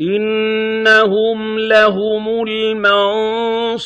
إِنَّهُمْ لَهُمُ الْمَنصُورُونَ